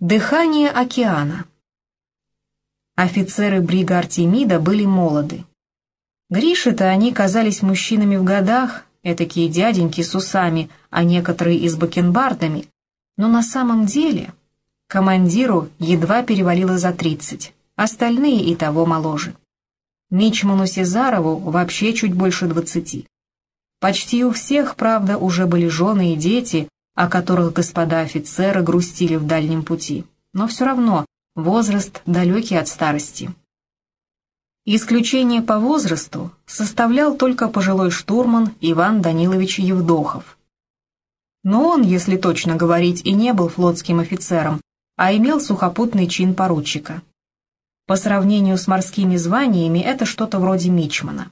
Дыхание океана. Офицеры брига Артемида были молоды. Грише-то они казались мужчинами в годах, этакие дяденьки с усами, а некоторые и с бакенбардами. Но на самом деле командиру едва перевалило за тридцать, остальные и того моложе. Мичману Сезарову вообще чуть больше двадцати. Почти у всех, правда, уже были жены и дети, о которых господа офицеры грустили в дальнем пути, но все равно возраст далекий от старости. Исключение по возрасту составлял только пожилой штурман Иван Данилович Евдохов. Но он, если точно говорить, и не был флотским офицером, а имел сухопутный чин поручика. По сравнению с морскими званиями это что-то вроде мичмана.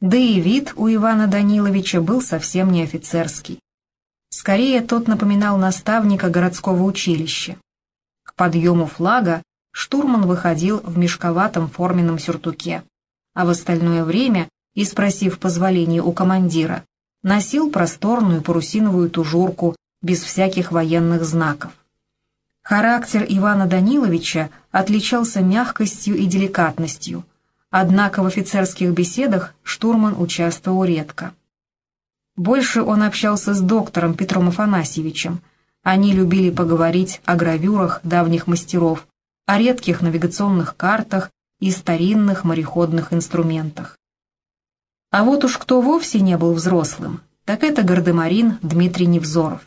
Да и вид у Ивана Даниловича был совсем не офицерский. Скорее, тот напоминал наставника городского училища. К подъему флага штурман выходил в мешковатом форменном сюртуке, а в остальное время, и спросив позволения у командира, носил просторную парусиновую тужурку без всяких военных знаков. Характер Ивана Даниловича отличался мягкостью и деликатностью, однако в офицерских беседах штурман участвовал редко. Больше он общался с доктором Петром Афанасьевичем. Они любили поговорить о гравюрах давних мастеров, о редких навигационных картах и старинных мореходных инструментах. А вот уж кто вовсе не был взрослым, так это гардемарин Дмитрий Невзоров.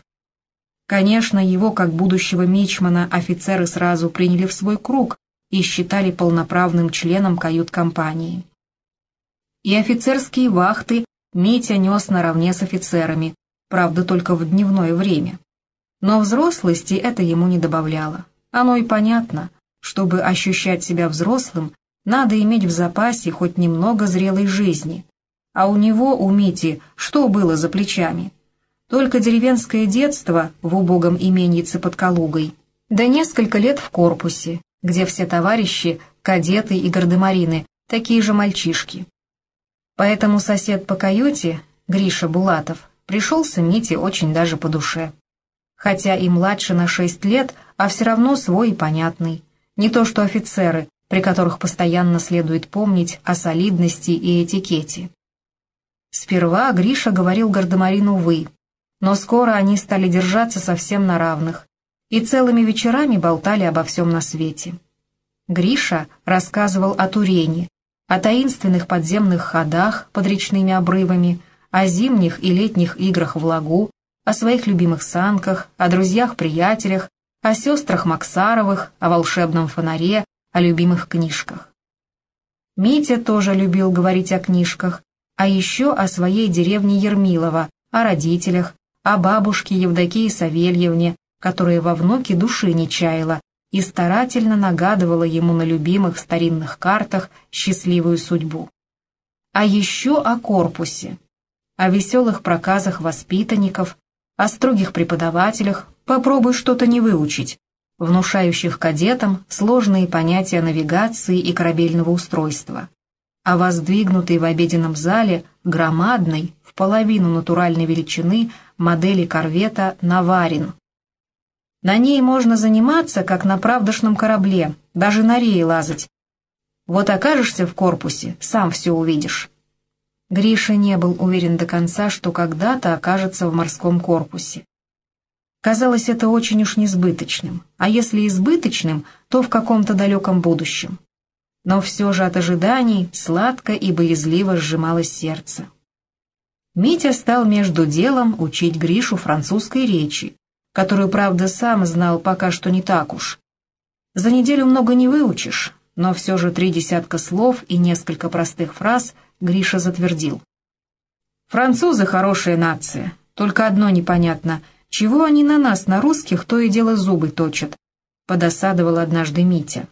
Конечно, его, как будущего мичмана, офицеры сразу приняли в свой круг и считали полноправным членом кают-компании. И офицерские вахты Митя нес наравне с офицерами, правда, только в дневное время. Но взрослости это ему не добавляло. Оно и понятно. Чтобы ощущать себя взрослым, надо иметь в запасе хоть немного зрелой жизни. А у него, у Мити, что было за плечами? Только деревенское детство в убогом именьице под Калугой, да несколько лет в корпусе, где все товарищи, кадеты и гардемарины, такие же мальчишки. Поэтому сосед по каюте, Гриша Булатов, пришелся Мите очень даже по душе. Хотя и младше на шесть лет, а все равно свой и понятный. Не то что офицеры, при которых постоянно следует помнить о солидности и этикете. Сперва Гриша говорил Гардемарину «вы», но скоро они стали держаться совсем на равных и целыми вечерами болтали обо всем на свете. Гриша рассказывал о Турене, о таинственных подземных ходах под речными обрывами, о зимних и летних играх в лагу, о своих любимых санках, о друзьях-приятелях, о сестрах Максаровых, о волшебном фонаре, о любимых книжках. Митя тоже любил говорить о книжках, а еще о своей деревне Ермилова, о родителях, о бабушке Евдокии Савельевне, которая во внуке души не чаяла и старательно нагадывала ему на любимых старинных картах счастливую судьбу. А еще о корпусе, о веселых проказах воспитанников, о строгих преподавателях, попробуй что-то не выучить, внушающих кадетам сложные понятия навигации и корабельного устройства, а воздвигнутой в обеденном зале громадной, в половину натуральной величины, модели корвета «Наварин», на ней можно заниматься, как на правдошном корабле, даже на рее лазать. Вот окажешься в корпусе, сам все увидишь. Гриша не был уверен до конца, что когда-то окажется в морском корпусе. Казалось это очень уж несбыточным, а если избыточным, то в каком-то далеком будущем. Но все же от ожиданий сладко и боязливо сжималось сердце. Митя стал между делом учить Гришу французской речи, которую, правда, сам знал пока что не так уж. За неделю много не выучишь, но все же три десятка слов и несколько простых фраз Гриша затвердил. «Французы хорошая нация, только одно непонятно, чего они на нас, на русских, то и дело зубы точат», — подосадовал однажды Митя.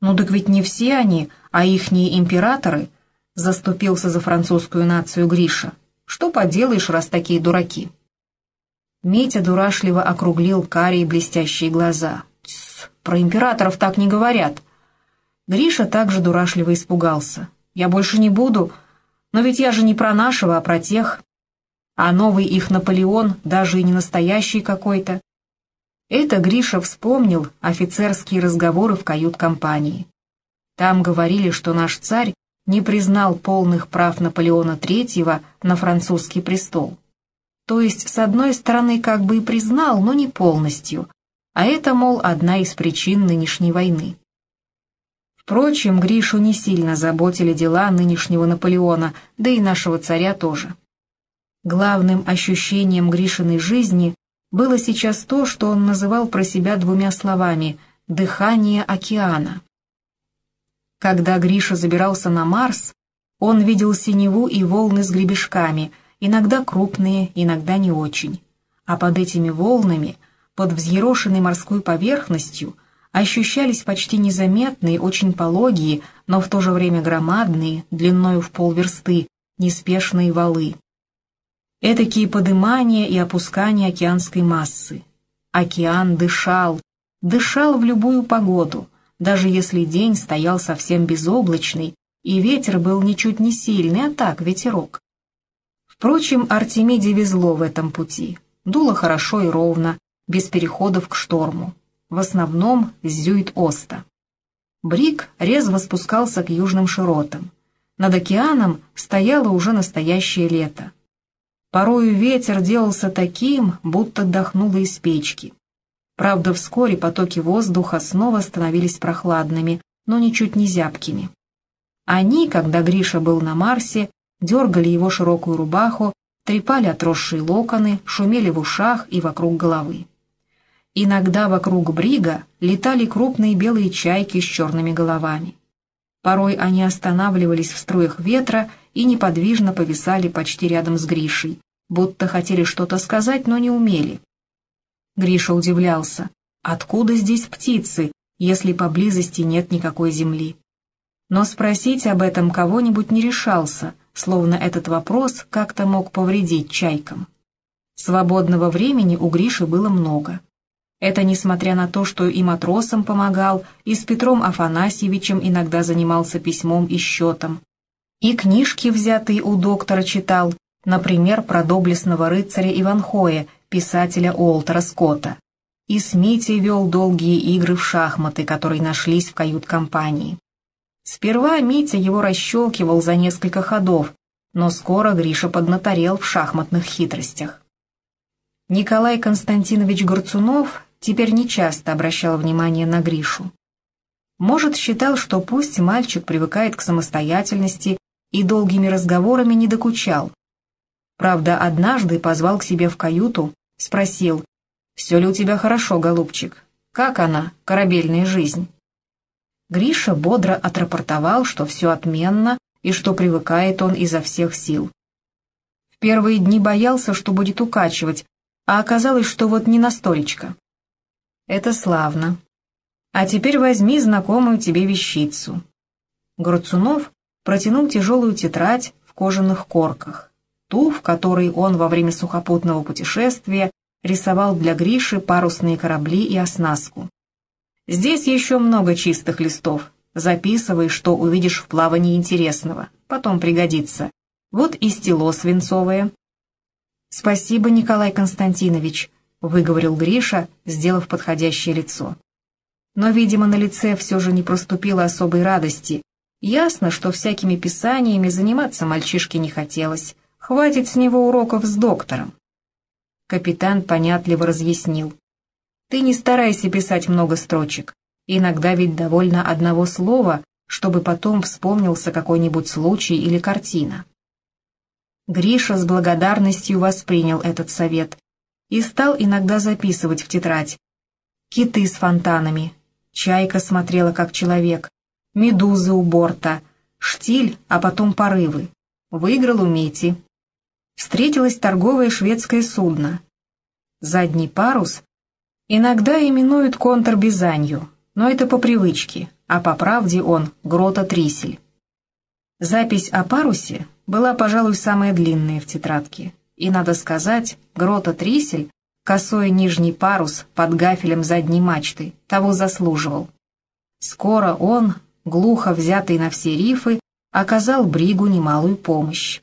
«Ну так ведь не все они, а ихние императоры», — заступился за французскую нацию Гриша. «Что поделаешь, раз такие дураки?» Митя дурашливо округлил карие блестящие глаза. «Тсс, про императоров так не говорят». Гриша также дурашливо испугался. «Я больше не буду, но ведь я же не про нашего, а про тех. А новый их Наполеон даже и не настоящий какой-то». Это Гриша вспомнил офицерские разговоры в кают-компании. Там говорили, что наш царь не признал полных прав Наполеона III на французский престол. То есть, с одной стороны, как бы и признал, но не полностью, а это, мол, одна из причин нынешней войны. Впрочем, Гришу не сильно заботили дела нынешнего Наполеона, да и нашего царя тоже. Главным ощущением Гришиной жизни было сейчас то, что он называл про себя двумя словами «дыхание океана». Когда Гриша забирался на Марс, он видел синеву и волны с гребешками, иногда крупные, иногда не очень. А под этими волнами, под взъерошенной морской поверхностью, ощущались почти незаметные, очень пологие, но в то же время громадные, длиною в полверсты, неспешные валы этакие подымания и опускания океанской массы. Океан дышал, дышал в любую погоду, даже если день стоял совсем безоблачный, и ветер был ничуть не сильный, а так ветерок. Впрочем, Артемиде везло в этом пути. Дуло хорошо и ровно, без переходов к шторму. В основном зюит-оста. Брик резво спускался к южным широтам. Над океаном стояло уже настоящее лето. Порою ветер делался таким, будто дохнуло из печки. Правда, вскоре потоки воздуха снова становились прохладными, но ничуть не зябкими. Они, когда Гриша был на Марсе, дергали его широкую рубаху, трепали отросшие локоны, шумели в ушах и вокруг головы. Иногда вокруг брига летали крупные белые чайки с черными головами. Порой они останавливались в струях ветра и неподвижно повисали почти рядом с Гришей, будто хотели что-то сказать, но не умели. Гриша удивлялся, откуда здесь птицы, если поблизости нет никакой земли. Но спросить об этом кого-нибудь не решался, словно этот вопрос как-то мог повредить чайкам. Свободного времени у Гриши было много. Это несмотря на то, что и матросам помогал, и с Петром Афанасьевичем иногда занимался письмом и счетом. И книжки, взятые у доктора, читал, например, про доблестного рыцаря Иванхоя, писателя Уолтера Скотта. И с Митей вел долгие игры в шахматы, которые нашлись в кают-компании. Сперва Митя его расщелкивал за несколько ходов, но скоро Гриша поднаторел в шахматных хитростях. Николай Константинович Горцунов теперь нечасто обращал внимание на Гришу. Может, считал, что пусть мальчик привыкает к самостоятельности и долгими разговорами не докучал, Правда, однажды позвал к себе в каюту, спросил, «Все ли у тебя хорошо, голубчик? Как она, корабельная жизнь?» Гриша бодро отрапортовал, что все отменно и что привыкает он изо всех сил. В первые дни боялся, что будет укачивать, а оказалось, что вот не настолько. Это славно. А теперь возьми знакомую тебе вещицу. Груцунов протянул тяжелую тетрадь в кожаных корках ту, в которой он во время сухопутного путешествия рисовал для Гриши парусные корабли и оснастку. Здесь еще много чистых листов. Записывай, что увидишь в плавании интересного. Потом пригодится. Вот и стело свинцовое. «Спасибо, Николай Константинович», — выговорил Гриша, сделав подходящее лицо. Но, видимо, на лице все же не проступило особой радости. Ясно, что всякими писаниями заниматься мальчишке не хотелось. Хватит с него уроков с доктором. Капитан понятливо разъяснил. Ты не старайся писать много строчек. Иногда ведь довольно одного слова, чтобы потом вспомнился какой-нибудь случай или картина. Гриша с благодарностью воспринял этот совет и стал иногда записывать в тетрадь. Киты с фонтанами, чайка смотрела как человек, медузы у борта, штиль, а потом порывы. Выиграл у Мити встретилось торговое шведское судно. Задний парус иногда именуют контрбизанью, но это по привычке, а по правде он грота Трисель. Запись о парусе была, пожалуй, самая длинная в тетрадке, и, надо сказать, грота Трисель, косой нижний парус под гафелем задней мачты, того заслуживал. Скоро он, глухо взятый на все рифы, оказал Бригу немалую помощь.